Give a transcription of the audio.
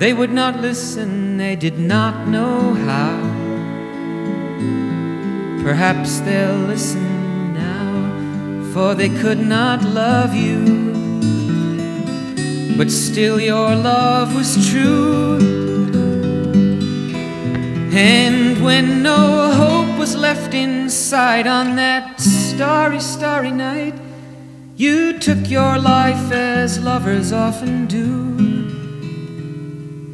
They would not listen, they did not know how. Perhaps they'll listen now, for they could not love you. But still, your love was true. And when no hope was left inside on that starry, starry night, you took your life as lovers often do.